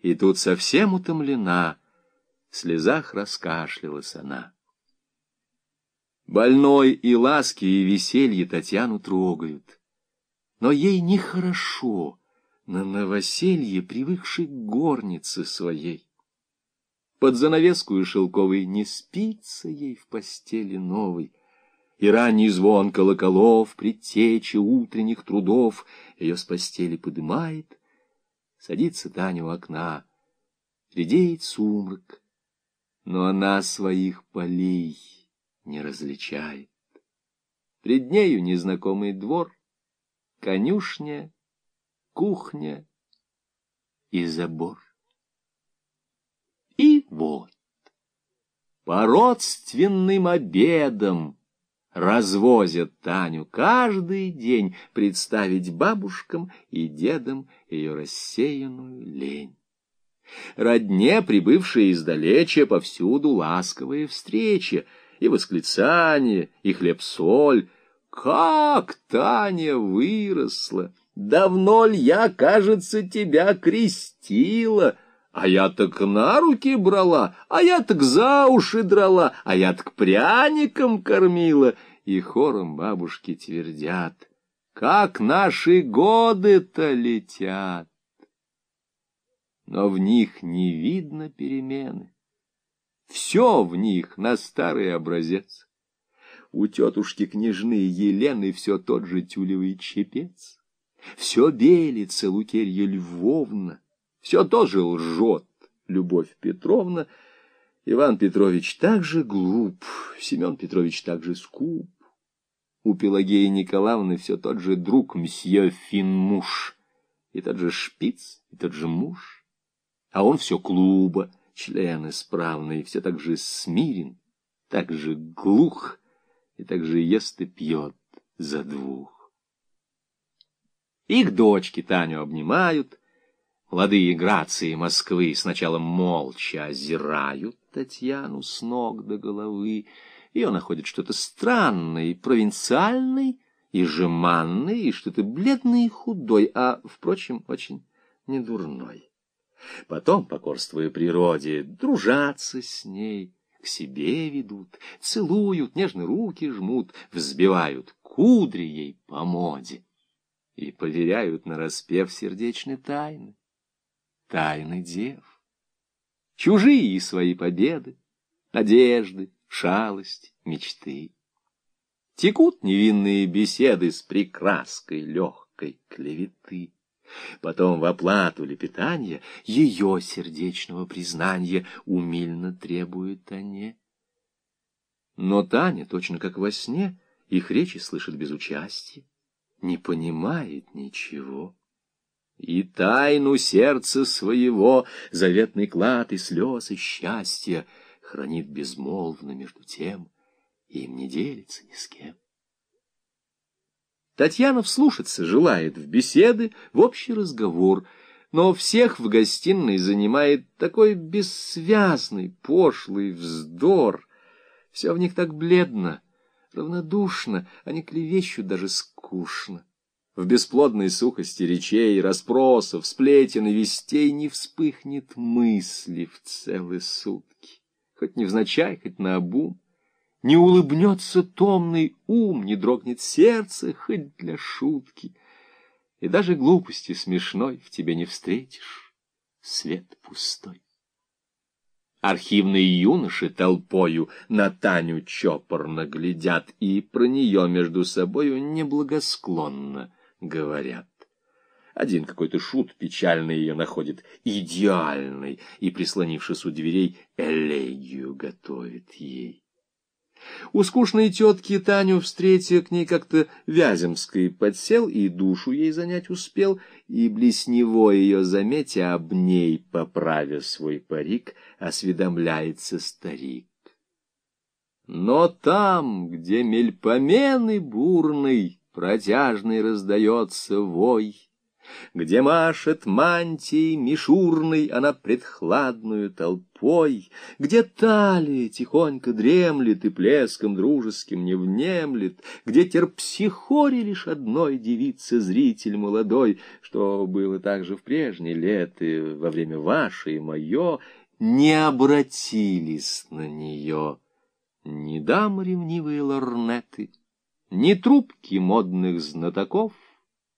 И тут совсем утомлена, в слезах раскашлялась она. Больной и ласки, и веселье Татьяну трогают. Но ей нехорошо на новоселье, привыкшей к горнице своей. Под занавеску и шелковой не спится ей в постели новой, и ранний звон колоколов, предтечи утренних трудов ее с постели подымает, садится Таня у окна, редеет сумрак, но она своих полей не различает. Пред нею незнакомый двор, конюшня, кухня и забор. И вот, по родственным обедам развозят Таню каждый день представить бабушкам и дедам ее рассеянную лень. Родне, прибывшие издалече, повсюду ласковые встречи, и восклицания, и хлеб-соль. Как Таня выросла! Давно ль я, кажется, тебя крестила? А я так на руки брала, а я так за уши драла, а я так пряником кормила. И хором бабушки твердят, как наши годы-то летят. Но в них не видно перемены. Все в них на старый образец. У тетушки княжны Елены все тот же тюлевый чепец. Все белится Лукерья Львовна, все тоже лжет Любовь Петровна. Иван Петрович также глуп, Семен Петрович также скуп. У Пелагеи Николаевны все тот же друг мсье Финмуш, и тот же шпиц, и тот же муж. А он все клуба, член исправный, все так же смирен, так же глух, и так же ест и пьет за двух. Их дочки Таню обнимают, молодые грации Москвы сначала молча озирают Татьяну с ног до головы, ее находит что-то странное и провинциальное, и жеманное, и что-то бледное и худой, а, впрочем, очень недурной. Потом, покорствуя природе, дружатся с ней, к себе ведут, целуют, нежно руки жмут, взбивают кудри ей по моде и поверяют нараспев сердечные тайны, тайны дев. Чужие свои победы, надежды, шалость, мечты. Текут невинные беседы с прекраской легкой клеветы. Потом в оплату лепетания ее сердечного признания умильно требует они. Но Таня, точно как во сне, их речи слышит без участия, не понимает ничего. И тайну сердца своего, заветный клад и слез, и счастья хранит безмолвно между тем, и им не делится ни с кем. Татьяна вслушаться желает в беседы, в общий разговор, но всех в гостиной занимает такой бессвязный, пошлый вздор. Все в них так бледно, равнодушно, они клевещут даже скучно. В бесплодной сухости речей, расспросов, сплетен и вестей не вспыхнет мысли в целые сутки, хоть невзначай, хоть наобум. Не улыбнется томный ум, не дрогнет сердце, хоть для шутки. И даже глупости смешной в тебе не встретишь, свет пустой. Архивные юноши толпою на Таню чопорно глядят и про нее между собою неблагосклонно говорят. Один какой-то шут печальный ее находит, идеальный, и, прислонившись у дверей, элегию готовит ей. У скучной тетки Таню, встретя к ней как-то Вяземской, подсел и душу ей занять успел, и близ него ее, заметя об ней, поправя свой парик, осведомляется старик. Но там, где мельпомены бурный, протяжный раздается вой, где машет мантией мишурной она предхладную толпой, где талия тихонько дремлет и плеском дружеским не внемлет, где терпсихоре лишь одной девицы зритель молодой, что было также в прежние леты, во время ваше и мое, не обратились на нее ни дам ревнивые лорнеты, ни трубки модных знатоков,